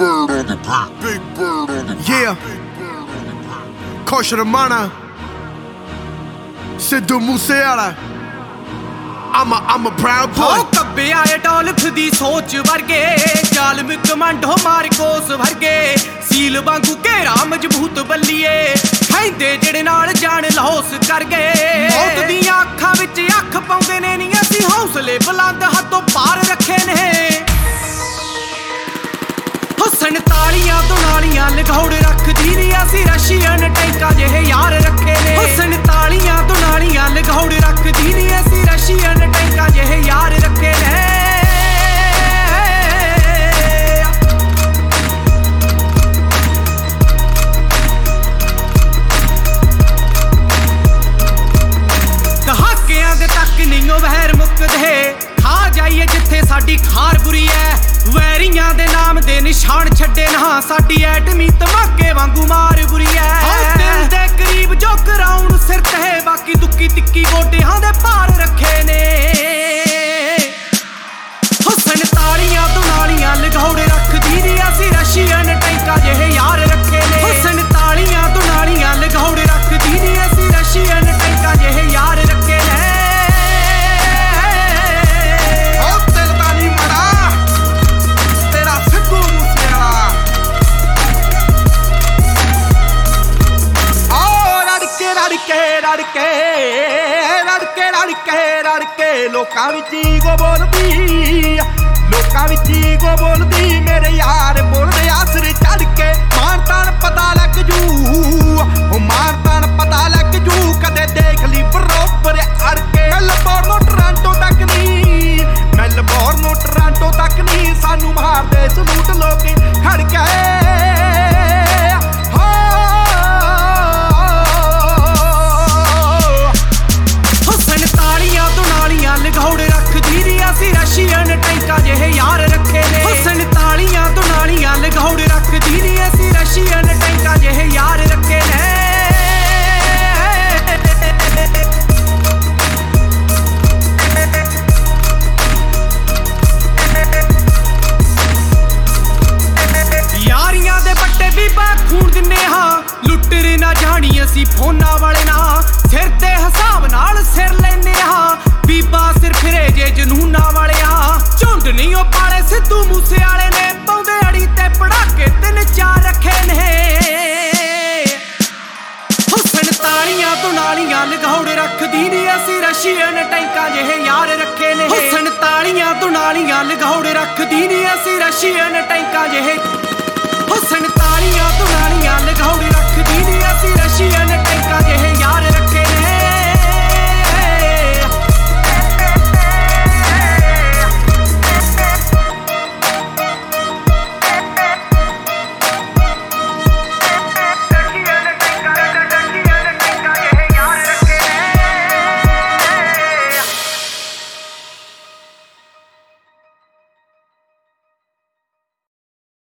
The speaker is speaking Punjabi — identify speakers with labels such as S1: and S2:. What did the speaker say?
S1: bird on the beat. Big bird on the beat.
S2: Yeah. Kosher Romana. Sidhu Moosewala. I'm a, I'm a proud
S3: ਹੋ
S2: boy.
S3: ਕੱਬਿਆ ਡੋਲਫ ਦੀ ਸੋਚ ਵਰਗੇ ਜ਼ਾਲਮ ਕਮਾਂਡੋ ਮਾਰਕੋਸ ਵਰਗੇ ਸੀਲ ਵਾਂਗੂ ਘੇਰਾ ਮਜ਼ਬੂਤ ਬੱਲੀਏ ਖੈਂਦੇ ਜਿਹੜੇ ਨਾਲ ਜਾਨ ਲਾਹੌਸ ਕਰ ਗਏ ਮੌਤ ਦੀਆਂ ਅੱਖਾਂ ਵਿੱਚ ਅੱਖ ਪਾਉਂਦੇ ਨੇ ਨੀ ਅਸੀਂ ਹੌਸਲੇ ਬੁਲੰਦ ਹੱਥੋਂ ਪਾਰ ਰੱਖੇ ਨੇ ਹੁਸਨ ਤਾਲੀਆਂ ਤੋਂ ਨਾਲੀਆਂ ਲਗਾਉੜ ਰੱਖਦੀ ਨੀ ਅਸੀਂ ਰਸ਼ੀਅਨ ਟੈਂਕਾਂ ਜਿਹੇ ਯਾਰ ਰੱਖੇ ਨੇ। ਹੁਸਨ ਤਾਲੀਆਂ ਤੋਂ ਨਾਲੀਆਂ ਲਗਾਉੜ ਰੱਖਦੀ ਨੀ ਅਸੀਂ ਰਸ਼ੀਅਨ ਟੈਂਕਾਂ ਜਿਹੇ ਯਾਰ ਰੱਖੇ ਨੇ। ਦਹਾਕਿਆਂ ਦੇ ਤੱਕ ਨਹੀਂ ਉਹ ਵਹਿਰ ਮੁੱਕਦੇ। ਖਾ ਜਾਈਏ ਜਿੱਥੇ ਸਾਡੀ ਖਾ ਦੇ ਨਾਮ ਦੇ ਨਿਸ਼ਾਨ ਛੱਡੇ ਨਾ, ਸਾਡੀ ਐਟਮੀ ਧਮਾਕੇ ਵਾਂਗੂ ਮਾਰ ਬੁਰੀ ਐ। ਹਾਂ ਦਿਲ ਦੇ ਕਰੀਬ ਜੋ ਕਰਾਉਣ ਸਿਰ ਤੇ, ਬਾਕੀ ਦੁੱਕੀ ਤਿੱਕੀ ਗੋਡਿਆਂ ਦੇ ਭਾਰ ਰੱਖੇ ਨੇ। ਹੁਸਨ ਤਾਲੀਆਂ ਤੋਂ ਨਾਲੀਆਂ ਲਗਾਉੜ
S2: ਰੜਕੇ ਰੜਕੇ ਰੜਕੇ ਲੋਕਾਂ ਵਿੱਚ ਈਗੋ ਬੋਲਦੀ ਲੋਕਾਂ ਵਿੱਚ ਈਗੋ ਬੋਲਦੀ ਮੇਰੇ ਯਾਰ ਬੋਲਦੇ
S3: ਰਸ਼ੀਅਨ ਟੈਂਕਾਂ ਜਿਹੇ ਯਾਰ ਰੱਖੇ ਨੇ। ਹੁਸਨ ਤਾਲੀਆਂ ਤੋਂ ਨਾਲੀਆਂ ਲਗਾਉੜ ਰੱਖਦੀ ਨੀ ਅਸੀਂ ਰਸ਼ੀਅਨ ਟੈਂਕਾਂ ਜਿਹੇ ਯਾਰ ਰੱਖੇ ਨੇ। ਯਾਰੀਆਂ ਦੇ ਬੱਟੇ ਵੀ ਬਾ ਖੂਨ ਦਿੰਨੇ ਹਾਂ। ਲੁੱਟਰ ਨਾ ਜਾਣੀ ਅਸੀਂ ਫੋਨਾਂ ਵਾਲੇ ਨਾ। ਸਿਰ ਤੇ ਹਿਸਾਬ ਨਾਲ ਸਿਰ ਤੋਂ ਨਾਲੀਆਂ ਰੱਖਦੀ ਨੀ ਅਸੀਂ ਰਸ਼ੀਅਨ ਟੈਂਕਾਂ ਜਿਹੇ ਯਾਰ ਰੱਖੇ ਨੇ। ਹੁਸਨ ਤਾਲੀਆਂ ਤੋਂ ਨਾਲੀਆਂ ਲਗਾਉੜ ਰੱਖਦੀ ਨੀ ਅਸੀਂ ਰਸ਼ੀਅਨ ਟੈਂਕਾਂ